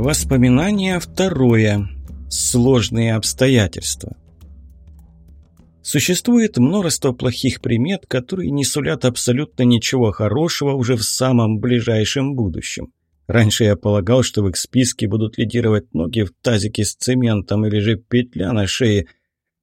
Воспоминание второе. Сложные обстоятельства. Существует множество плохих примет, которые не сулят абсолютно ничего хорошего уже в самом ближайшем будущем. Раньше я полагал, что в их списке будут лидировать ноги в тазике с цементом или же петля на шее.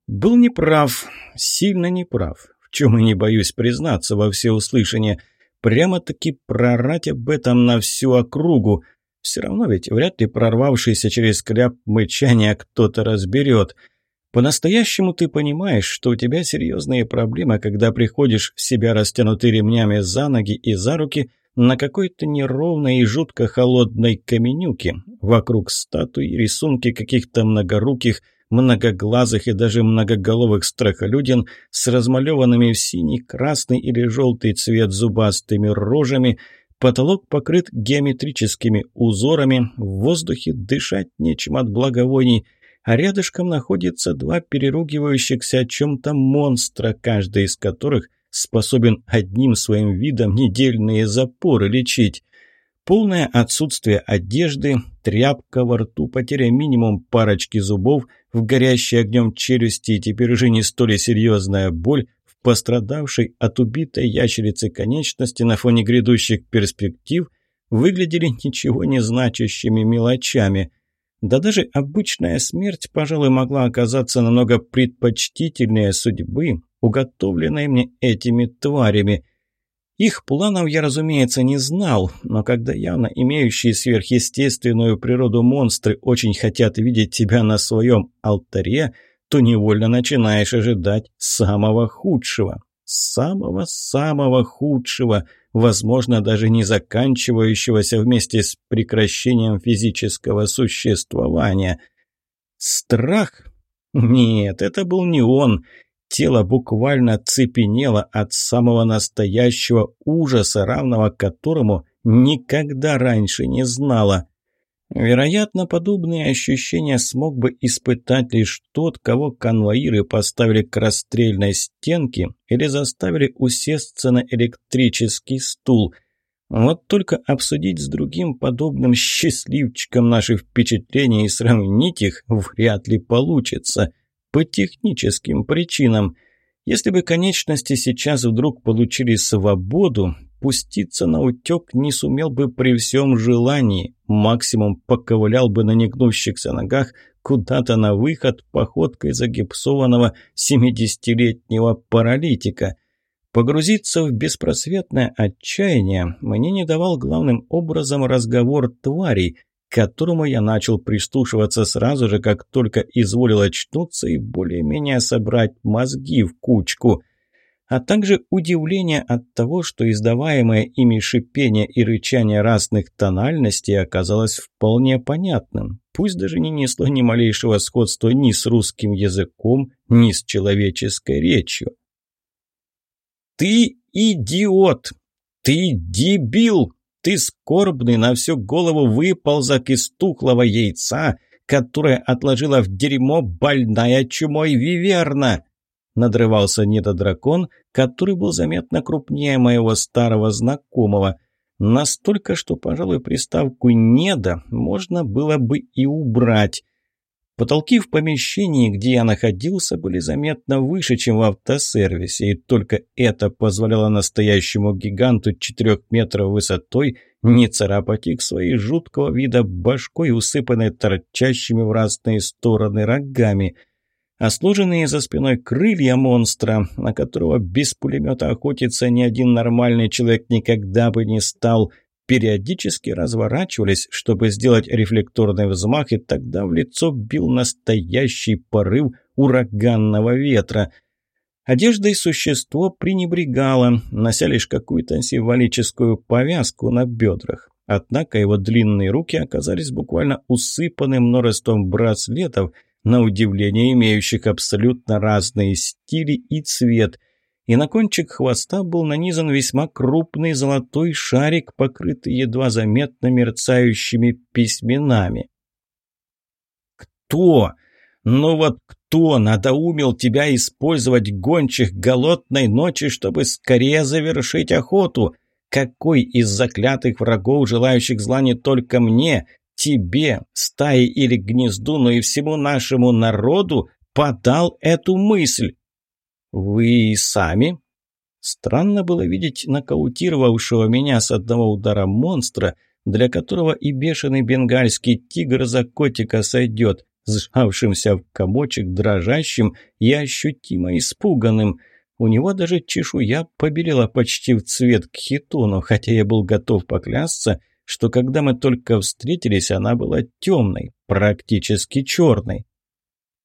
Был неправ, сильно неправ, в чем и не боюсь признаться во всеуслышание. Прямо-таки прорать об этом на всю округу. Все равно ведь вряд ли прорвавшийся через кляп мычания кто-то разберет – по-настоящему ты понимаешь, что у тебя серьезные проблемы, когда приходишь в себя растянутый ремнями за ноги и за руки на какой-то неровной и жутко холодной каменюке. Вокруг статуи рисунки каких-то многоруких, многоглазых и даже многоголовых страхолюдин с размалеванными в синий, красный или желтый цвет зубастыми рожами – Потолок покрыт геометрическими узорами, в воздухе дышать нечем от благовоний а рядышком находится два переругивающихся о чем-то монстра, каждый из которых способен одним своим видом недельные запоры лечить. Полное отсутствие одежды, тряпка во рту, потеря минимум парочки зубов, в горящей огнем челюсти и теперь уже не столь серьезная боль пострадавшей от убитой ящерицы конечности на фоне грядущих перспектив выглядели ничего не значащими мелочами – да даже обычная смерть, пожалуй, могла оказаться намного предпочтительнее судьбы, уготовленной мне этими тварями. Их планов я, разумеется, не знал, но когда явно имеющие сверхъестественную природу монстры очень хотят видеть тебя на своем алтаре, то невольно начинаешь ожидать самого худшего. Самого-самого худшего – возможно, даже не заканчивающегося вместе с прекращением физического существования. Страх? Нет, это был не он. Тело буквально цепенело от самого настоящего ужаса, равного которому никогда раньше не знало. Вероятно, подобные ощущения смог бы испытать лишь тот, кого конвоиры поставили к расстрельной стенке или заставили усесться на электрический стул. Вот только обсудить с другим подобным счастливчиком наши впечатления и сравнить их вряд ли получится. По техническим причинам. Если бы конечности сейчас вдруг получили свободу, пуститься на утек не сумел бы при всем желании, максимум поковылял бы на негнущихся ногах куда-то на выход походкой загипсованного семидесятилетнего паралитика. Погрузиться в беспросветное отчаяние мне не давал главным образом разговор тварей, к которому я начал прислушиваться сразу же, как только изволил очнуться и более-менее собрать мозги в кучку – а также удивление от того, что издаваемое ими шипение и рычание разных тональностей оказалось вполне понятным, пусть даже не несло ни малейшего сходства ни с русским языком, ни с человеческой речью. «Ты идиот! Ты дебил! Ты скорбный на всю голову выползок из тухлого яйца, которое отложила в дерьмо больная чумой виверна!» Надрывался недодракон, который был заметно крупнее моего старого знакомого. Настолько, что, пожалуй, приставку «недо» можно было бы и убрать. Потолки в помещении, где я находился, были заметно выше, чем в автосервисе, и только это позволяло настоящему гиганту четырех метров высотой не царапать их своей жуткого вида башкой, усыпанной торчащими в разные стороны рогами – а сложенные за спиной крылья монстра, на которого без пулемета охотиться ни один нормальный человек никогда бы не стал, периодически разворачивались, чтобы сделать рефлекторный взмах, и тогда в лицо бил настоящий порыв ураганного ветра. Одеждой существо пренебрегало, нося лишь какую-то символическую повязку на бедрах. Однако его длинные руки оказались буквально усыпаны множеством браслетов – на удивление имеющих абсолютно разные стили и цвет, и на кончик хвоста был нанизан весьма крупный золотой шарик, покрытый едва заметно мерцающими письменами. «Кто? Ну вот кто надоумил тебя использовать гончих голодной ночи, чтобы скорее завершить охоту? Какой из заклятых врагов, желающих зла не только мне, тебе, стае или гнезду, но и всему нашему народу подал эту мысль. Вы сами? Странно было видеть нокаутировавшего меня с одного удара монстра, для которого и бешеный бенгальский тигр за котика сойдет, сжавшимся в комочек, дрожащим и ощутимо испуганным. У него даже чешуя побелела почти в цвет к хитону, хотя я был готов поклясться, что когда мы только встретились, она была темной, практически черной.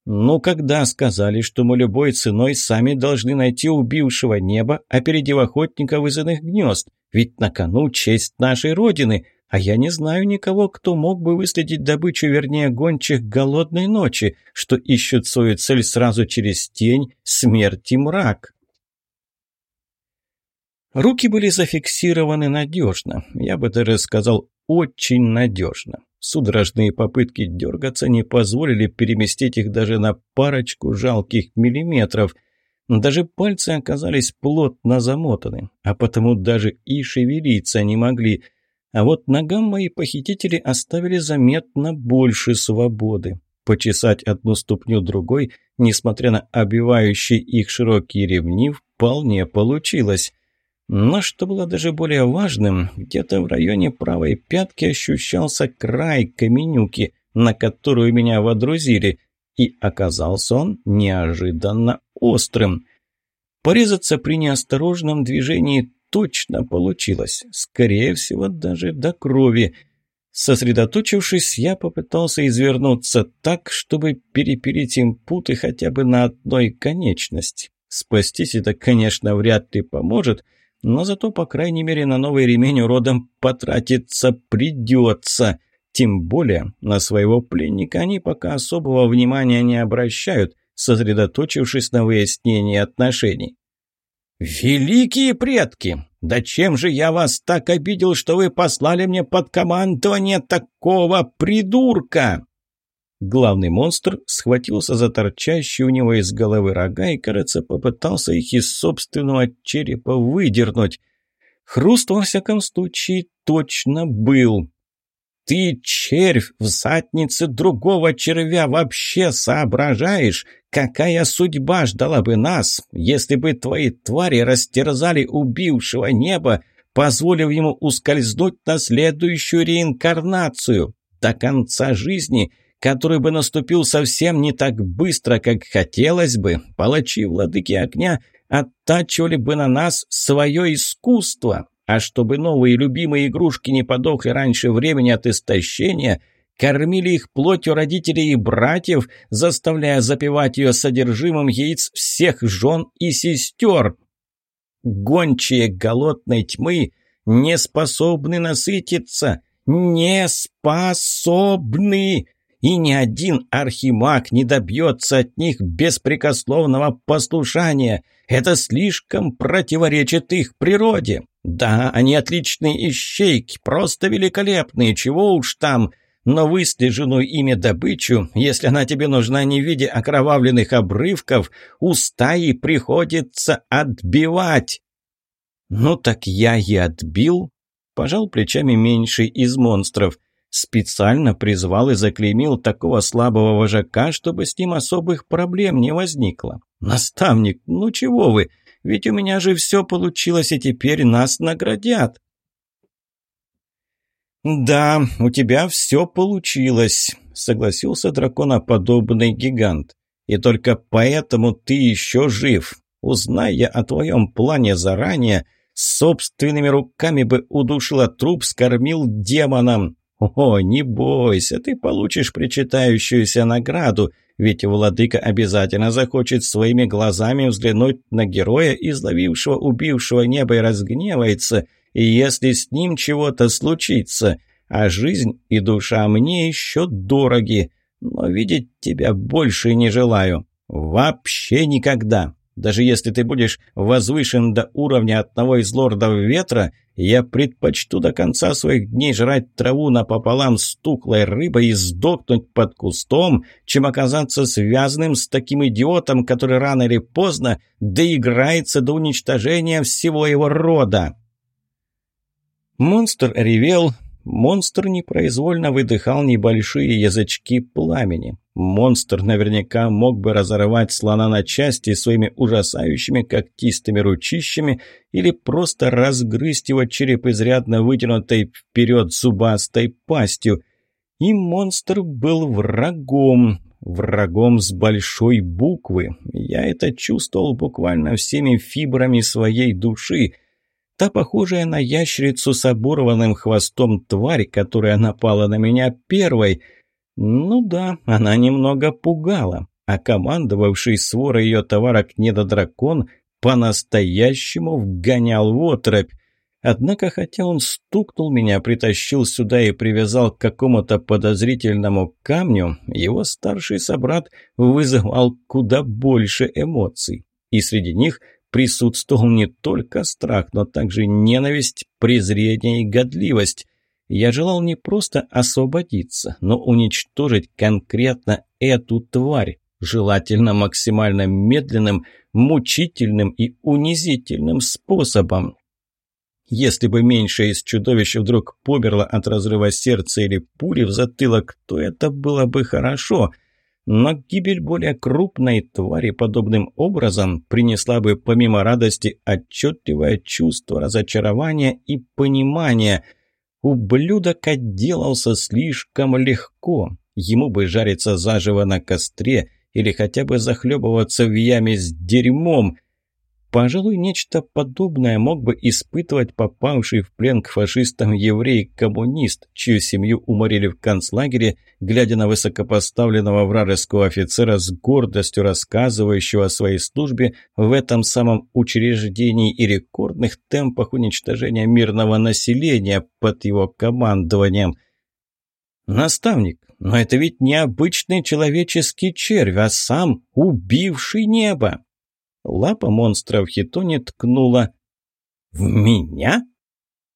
«Ну, когда сказали, что мы любой ценой сами должны найти убившего неба, опередив охотников из иных гнезд, ведь на кону честь нашей Родины, а я не знаю никого, кто мог бы выследить добычу, вернее, гончих голодной ночи, что ищут свою цель сразу через тень, смерть и мрак». Руки были зафиксированы надежно, я бы даже сказал, очень надежно. Судорожные попытки дергаться не позволили переместить их даже на парочку жалких миллиметров. Даже пальцы оказались плотно замотаны, а потому даже и шевелиться не могли. А вот ногам мои похитители оставили заметно больше свободы. Почесать одну ступню другой, несмотря на обивающие их широкие ремни, вполне получилось. Но что было даже более важным, где-то в районе правой пятки ощущался край каменюки, на которую меня водрузили, и оказался он неожиданно острым. Порезаться при неосторожном движении точно получилось, скорее всего, даже до крови. Сосредоточившись, я попытался извернуться так, чтобы перепилить им путы хотя бы на одной конечности. Спастись это, конечно, вряд ли поможет — но зато, по крайней мере, на новый ремень уродом потратиться придется. Тем более на своего пленника они пока особого внимания не обращают, сосредоточившись на выяснении отношений. «Великие предки! Да чем же я вас так обидел, что вы послали мне под командование такого придурка?» Главный монстр схватился за торчащие у него из головы рога и, кажется, попытался их из собственного черепа выдернуть. Хруст, во всяком случае, точно был. «Ты, червь, в заднице другого червя вообще соображаешь, какая судьба ждала бы нас, если бы твои твари растерзали убившего неба, позволив ему ускользнуть на следующую реинкарнацию? До конца жизни – который бы наступил совсем не так быстро, как хотелось бы, палачи владыки огня оттачивали бы на нас свое искусство, а чтобы новые любимые игрушки не подохли раньше времени от истощения, кормили их плотью родителей и братьев, заставляя запивать ее содержимым яиц всех жен и сестер. Гончие голодной тьмы не способны насытиться, не способны и ни один архимаг не добьется от них беспрекословного послушания. Это слишком противоречит их природе. Да, они отличные ищейки, просто великолепные, чего уж там. Но выслеженную ими добычу, если она тебе нужна не в виде окровавленных обрывков, у стаи приходится отбивать. Ну так я и отбил, пожал плечами меньший из монстров – Специально призвал и заклеймил такого слабого вожака, чтобы с ним особых проблем не возникло. Наставник, ну чего вы? Ведь у меня же все получилось, и теперь нас наградят. «Да, у тебя все получилось», — согласился драконоподобный гигант. «И только поэтому ты еще жив. Узнай я о твоем плане заранее, собственными руками бы удушила труп, скормил демонам. «О, не бойся, ты получишь причитающуюся награду, ведь владыка обязательно захочет своими глазами взглянуть на героя, изловившего убившего небо и разгневается, и если с ним чего-то случится, а жизнь и душа мне еще дороги, но видеть тебя больше не желаю. Вообще никогда!» Даже если ты будешь возвышен до уровня одного из лордов ветра, я предпочту до конца своих дней жрать траву напополам с тухлой рыбой и сдохнуть под кустом, чем оказаться связанным с таким идиотом, который рано или поздно доиграется до уничтожения всего его рода. Монстр ревел, Монстр непроизвольно выдыхал небольшие язычки пламени. Монстр наверняка мог бы разорвать слона на части своими ужасающими когтистыми ручищами или просто разгрызть его череп изрядно вытянутой вперед зубастой пастью. И монстр был врагом, врагом с большой буквы. Я это чувствовал буквально всеми фибрами своей души. Та похожая на ящерицу с оборванным хвостом тварь, которая напала на меня первой — ну да, она немного пугала, а командовавший сворой ее товарок недодракон по-настоящему вгонял в отрыбь. Однако, хотя он стукнул меня, притащил сюда и привязал к какому-то подозрительному камню, его старший собрат вызывал куда больше эмоций. И среди них присутствовал не только страх, но также ненависть, презрение и годливость. Я желал не просто освободиться, но уничтожить конкретно эту тварь, желательно максимально медленным, мучительным и унизительным способом. Если бы меньшее из чудовищ вдруг померло от разрыва сердца или пули в затылок, то это было бы хорошо. Но гибель более крупной твари подобным образом принесла бы помимо радости отчетливое чувство разочарования и понимания – Ублюдок отделался слишком легко. Ему бы жариться заживо на костре или хотя бы захлебываться в яме с дерьмом – Пожалуй, нечто подобное мог бы испытывать попавший в плен к фашистам еврей-коммунист, чью семью уморили в концлагере, глядя на высокопоставленного вражеского офицера с гордостью рассказывающего о своей службе в этом самом учреждении и рекордных темпах уничтожения мирного населения под его командованием. «Наставник, но это ведь не обычный человеческий червь, а сам убивший небо!» Лапа монстра в хитоне ткнула. «В меня?»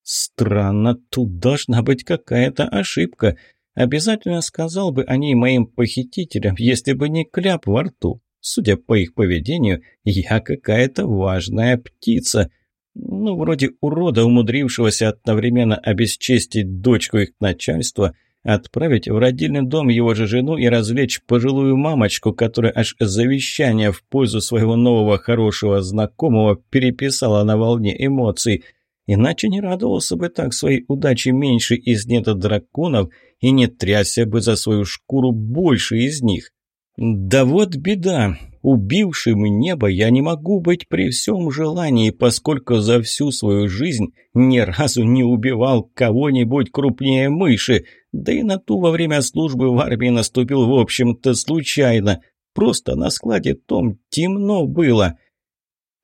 «Странно, тут должна быть какая-то ошибка. Обязательно сказал бы о ней моим похитителям, если бы не кляп во рту. Судя по их поведению, я какая-то важная птица. Ну, вроде урода, умудрившегося одновременно обесчестить дочку их начальства – Отправить в родильный дом его же жену и развлечь пожилую мамочку, которая аж завещание в пользу своего нового хорошего знакомого переписала на волне эмоций. Иначе не радовался бы так своей удаче меньше из драконов и не трясся бы за свою шкуру больше из них. Да вот беда. Убившим небо я не могу быть при всем желании, поскольку за всю свою жизнь ни разу не убивал кого-нибудь крупнее мыши, да и на ту во время службы в армии наступил, в общем-то, случайно. Просто на складе том темно было.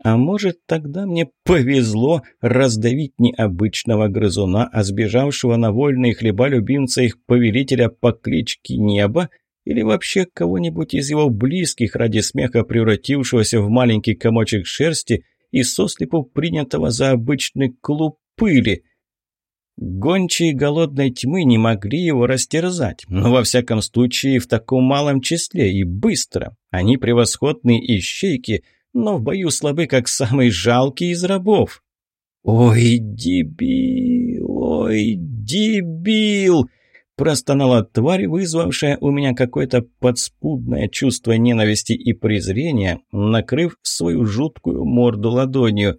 А может, тогда мне повезло раздавить не обычного грызуна, а сбежавшего на вольные хлеба любимца их повелителя по кличке Небо – или вообще кого-нибудь из его близких ради смеха превратившегося в маленький комочек шерсти и сослепу принятого за обычный клуб пыли. Гончие голодной тьмы не могли его растерзать, но во всяком случае в таком малом числе и быстро. Они превосходные ищейки, но в бою слабы, как самый жалкий из рабов. «Ой, дебил! Ой, дебил!» Простонала тварь, вызвавшая у меня какое-то подспудное чувство ненависти и презрения, накрыв свою жуткую морду ладонью.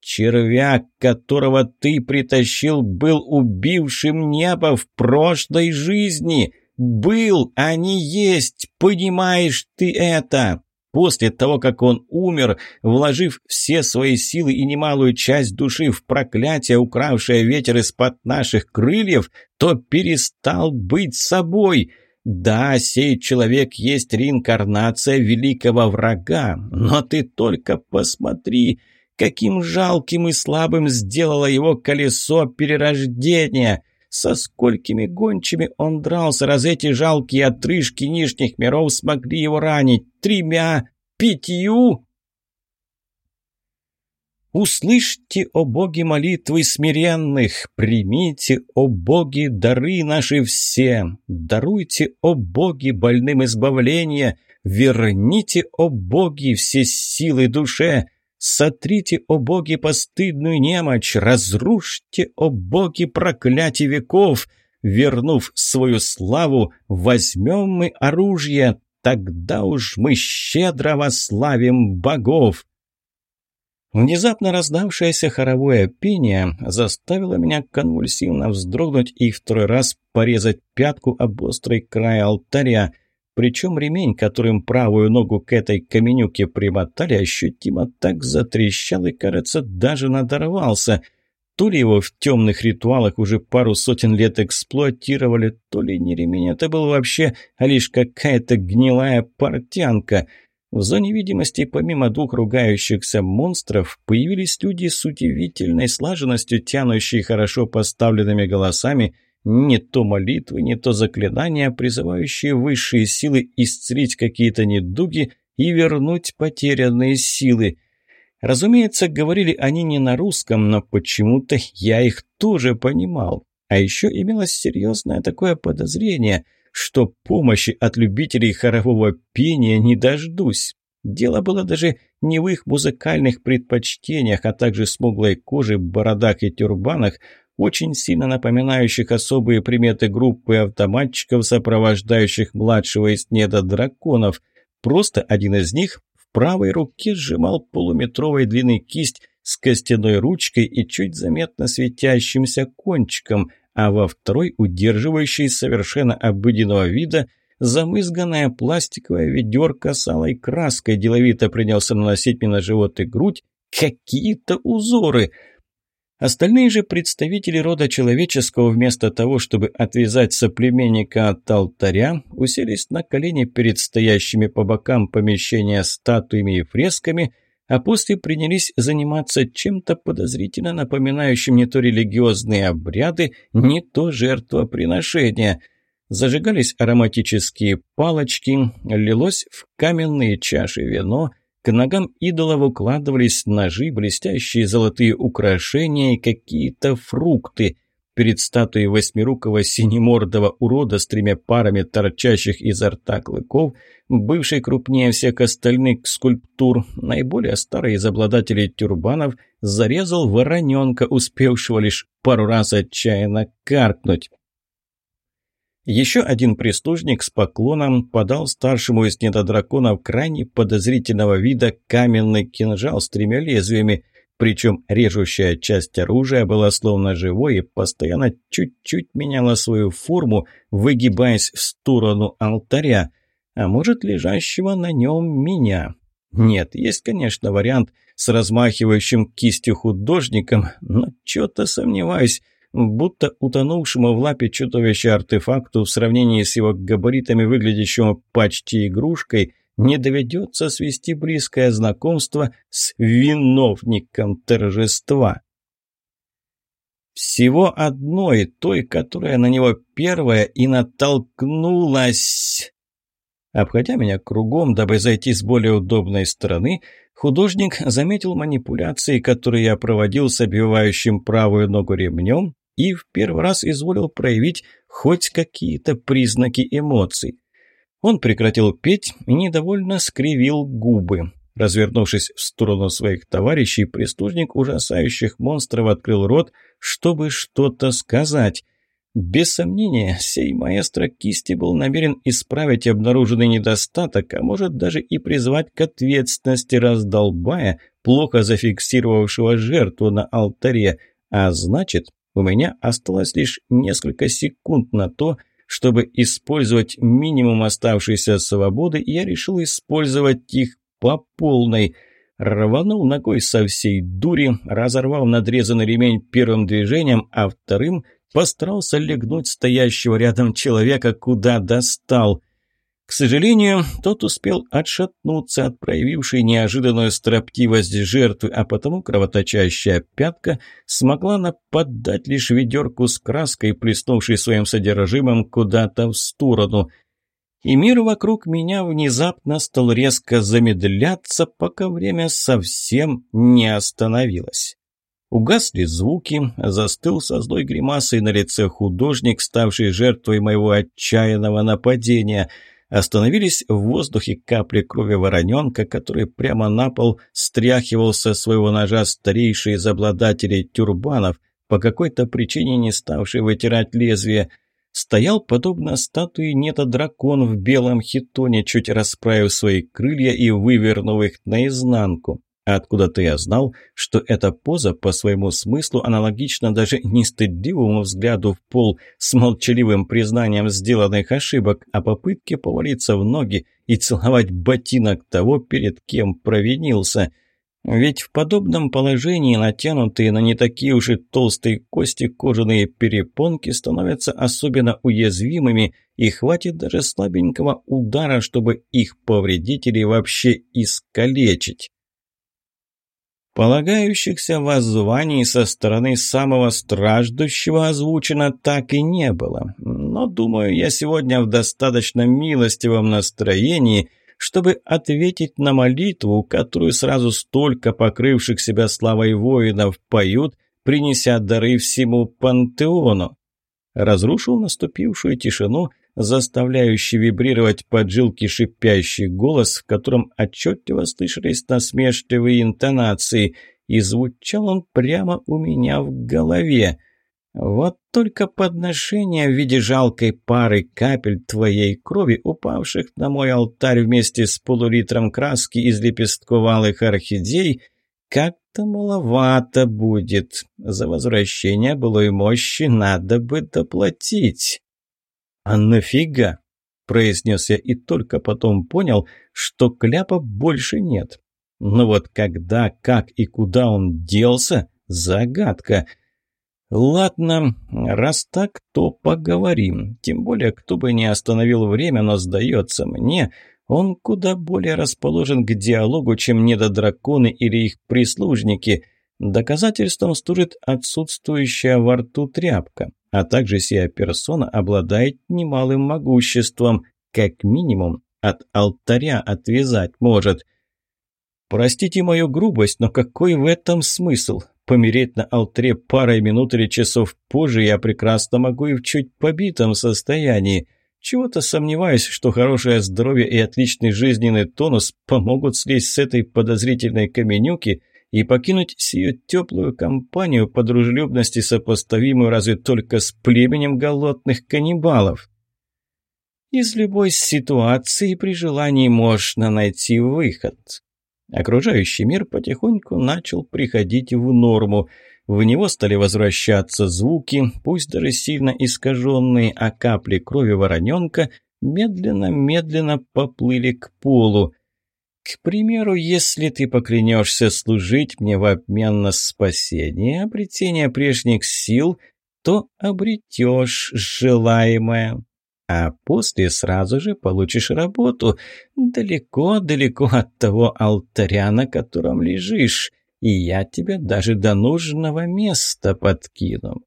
«Червяк, которого ты притащил, был убившим небо в прошлой жизни! Был, а не есть! Понимаешь ты это!» После того, как он умер, вложив все свои силы и немалую часть души в проклятие, укравшее ветер из-под наших крыльев, то перестал быть собой. Да, сей человек есть реинкарнация великого врага, но ты только посмотри, каким жалким и слабым сделало его колесо перерождения. Со сколькими гончими он дрался, раз эти жалкие отрыжки нижних миров смогли его ранить? Тремя? Пятью? Услышьте, о боги, молитвы смиренных, примите, о боги, дары наши все, даруйте, о боги, больным избавление, верните, о боги, все силы душе, Сотрите, о боги, постыдную немочь, разрушьте, о боги, проклятие веков. Вернув свою славу, возьмем мы оружие, тогда уж мы щедро вославим богов. Внезапно раздавшееся хоровое пение заставило меня конвульсивно вздрогнуть и второй раз порезать пятку об острый край алтаря. Причем ремень, которым правую ногу к этой каменюке примотали, ощутимо так затрещал и, кажется, даже надорвался. То ли его в темных ритуалах уже пару сотен лет эксплуатировали, то ли не ремень, это был вообще лишь какая-то гнилая портянка — в зоне видимости, помимо двух ругающихся монстров, появились люди с удивительной слаженностью, тянущие хорошо поставленными голосами не то молитвы, не то заклинания, призывающие высшие силы исцелить какие-то недуги и вернуть потерянные силы. Разумеется, говорили они не на русском, но почему-то я их тоже понимал. А еще имелось серьезное такое подозрение – что помощи от любителей хорового пения не дождусь. Дело было даже не в их музыкальных предпочтениях, а также смуглой коже, бородах и тюрбанах, очень сильно напоминающих особые приметы группы автоматчиков, сопровождающих младшего из недодраконов. Просто один из них в правой руке сжимал полуметровой длины кисть с костяной ручкой и чуть заметно светящимся кончиком, а во второй, удерживающей совершенно обыденного вида, замызганная пластиковая ведерко с алой краской деловито принялся наносить мне на живот и грудь какие-то узоры. Остальные же представители рода человеческого, вместо того, чтобы отвязать соплеменника от алтаря, уселись на колени перед стоящими по бокам помещения статуями и фресками – а после принялись заниматься чем-то подозрительно напоминающим не то религиозные обряды, не то жертвоприношения. Зажигались ароматические палочки, лилось в каменные чаши вино, к ногам идолов укладывались ножи, блестящие золотые украшения и какие-то фрукты – Перед статуей восьмирукого синемордого урода с тремя парами торчащих изо рта клыков, бывший крупнее всех остальных скульптур, наиболее старый из обладателей тюрбанов, зарезал вороненка, успевшего лишь пару раз отчаянно каркнуть. Еще один прислужник с поклоном подал старшему из недодраконов крайне подозрительного вида каменный кинжал с тремя лезвиями – причем режущая часть оружия была словно живой и постоянно чуть-чуть меняла свою форму, выгибаясь в сторону алтаря, а может, лежащего на нем меня. Нет, есть, конечно, вариант с размахивающим кистью художником, но что-то сомневаюсь, будто утонувшему в лапе чудовища артефакту в сравнении с его габаритами, выглядящему почти игрушкой, не доведется свести близкое знакомство с виновником торжества. Всего одной, той, которая на него первая и натолкнулась. Обходя меня кругом, дабы зайти с более удобной стороны, художник заметил манипуляции, которые я проводил с обвивающим правую ногу ремнем, и в первый раз изволил проявить хоть какие-то признаки эмоций. Он прекратил петь и недовольно скривил губы. Развернувшись в сторону своих товарищей, преступник ужасающих монстров открыл рот, чтобы что-то сказать. Без сомнения, сей маэстро кисти был намерен исправить обнаруженный недостаток, а может даже и призвать к ответственности раздолбая, плохо зафиксировавшего жертву на алтаре. А значит, у меня осталось лишь несколько секунд на то, чтобы использовать минимум оставшейся свободы, я решил использовать их по полной. Рванул ногой со всей дури, разорвал надрезанный ремень первым движением, а вторым постарался легнуть стоящего рядом человека, куда достал. К сожалению, тот успел отшатнуться от проявившей неожиданную строптивость жертвы, а потому кровоточащая пятка смогла нападать лишь ведерку с краской, плеснувшей своим содержимым куда-то в сторону. И мир вокруг меня внезапно стал резко замедляться, пока время совсем не остановилось. Угасли звуки, застыл со злой гримасой на лице художник, ставший жертвой моего отчаянного нападения – остановились в воздухе капли крови вороненка, который прямо на пол стряхивал со своего ножа старейший из обладателей тюрбанов, по какой-то причине не ставший вытирать лезвие. Стоял, подобно статуе нета дракон в белом хитоне, чуть расправив свои крылья и вывернув их наизнанку. Откуда-то я знал, что эта поза по своему смыслу аналогична даже не стыдливому взгляду в пол с молчаливым признанием сделанных ошибок, а попытке повалиться в ноги и целовать ботинок того, перед кем провинился. Ведь в подобном положении натянутые на не такие уж и толстые кости кожаные перепонки становятся особенно уязвимыми, и хватит даже слабенького удара, чтобы их повредители вообще искалечить. Полагающихся воззваний со стороны самого страждущего озвучено так и не было. Но, думаю, я сегодня в достаточно милостивом настроении, чтобы ответить на молитву, которую сразу столько покрывших себя славой воинов поют, принеся дары всему пантеону. Разрушил наступившую тишину заставляющий вибрировать поджилки шипящий голос, в котором отчетливо слышались насмешливые интонации, и звучал он прямо у меня в голове. «Вот только подношение в виде жалкой пары капель твоей крови, упавших на мой алтарь вместе с полулитром краски из лепестков алых орхидей, как-то маловато будет. За возвращение былой мощи надо бы доплатить». «А нафига?» – произнес я и только потом понял, что кляпа больше нет. Но вот когда, как и куда он делся – загадка. Ладно, раз так, то поговорим. Тем более, кто бы не остановил время, но сдается мне, он куда более расположен к диалогу, чем недодраконы или их прислужники. Доказательством служит отсутствующая во рту тряпка а также сия персона обладает немалым могуществом, как минимум от алтаря отвязать может. Простите мою грубость, но какой в этом смысл? Помереть на алтаре парой минут или часов позже я прекрасно могу и в чуть побитом состоянии. Чего-то сомневаюсь, что хорошее здоровье и отличный жизненный тонус помогут слезть с этой подозрительной каменюки – и покинуть сию теплую компанию по дружелюбности, сопоставимую разве только с племенем голодных каннибалов. Из любой ситуации при желании можно найти выход. Окружающий мир потихоньку начал приходить в норму. В него стали возвращаться звуки, пусть даже сильно искаженные, а капли крови вороненка медленно-медленно поплыли к полу. К примеру, если ты поклянешься служить мне в обмен на спасение, обретение прежних сил, то обретешь желаемое. А после сразу же получишь работу далеко-далеко от того алтаря, на котором лежишь, и я тебя даже до нужного места подкину.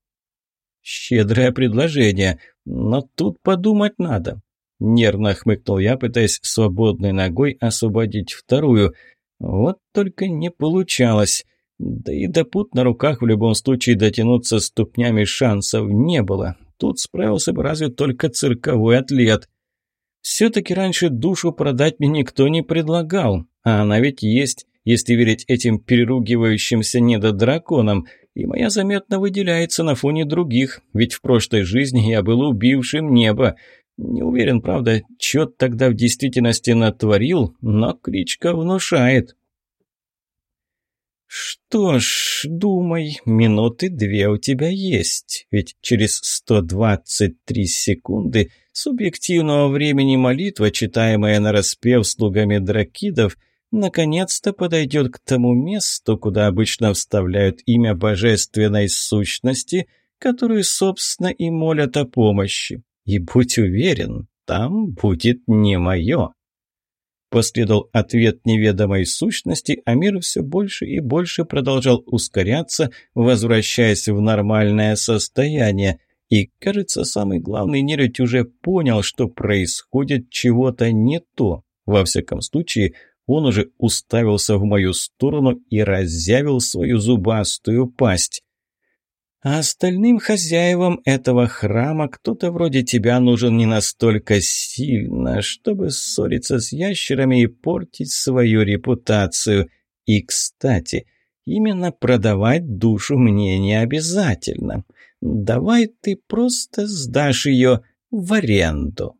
Щедрое предложение, но тут подумать надо. Нервно хмыкнул я, пытаясь свободной ногой освободить вторую. Вот только не получалось. Да и до пут на руках в любом случае дотянуться ступнями шансов не было. Тут справился бы разве только цирковой атлет. Все-таки раньше душу продать мне никто не предлагал, а она ведь есть, если верить этим переругивающимся недодраконам, и моя заметно выделяется на фоне других, ведь в прошлой жизни я был убившим небо. Не уверен, правда, что тогда в действительности натворил, но кличка внушает. «Что ж, думай, минуты две у тебя есть, ведь через 123 секунды субъективного времени молитва, читаемая на распев слугами дракидов, наконец-то подойдет к тому месту, куда обычно вставляют имя божественной сущности, которую, собственно, и молят о помощи. И будь уверен, там будет не мое. Последовал ответ неведомой сущности, а мир все больше и больше продолжал ускоряться, возвращаясь в нормальное состояние. И, кажется, самый главный нервить уже понял, что происходит чего-то не то. Во всяком случае, он уже уставился в мою сторону и разъявил свою зубастую пасть. А остальным хозяевам этого храма кто-то вроде тебя нужен не настолько сильно, чтобы ссориться с ящерами и портить свою репутацию. И, кстати, именно продавать душу мне не обязательно. Давай ты просто сдашь ее в аренду.